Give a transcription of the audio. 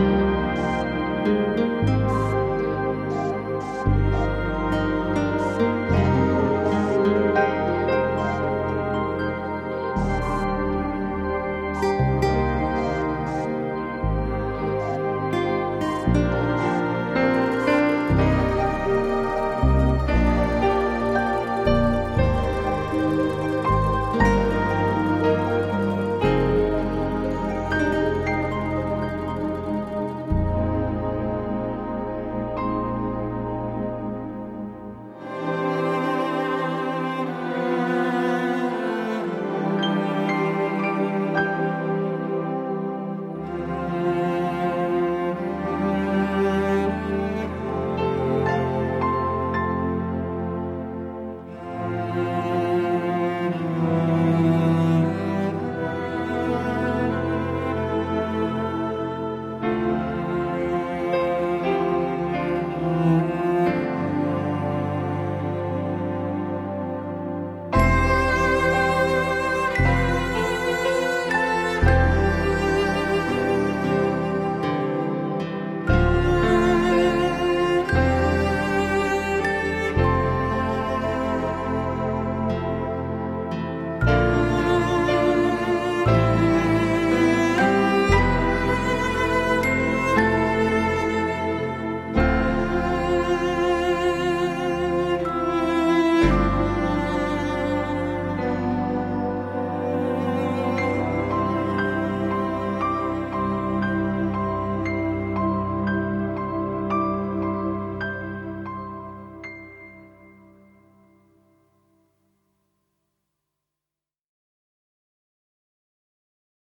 Bye.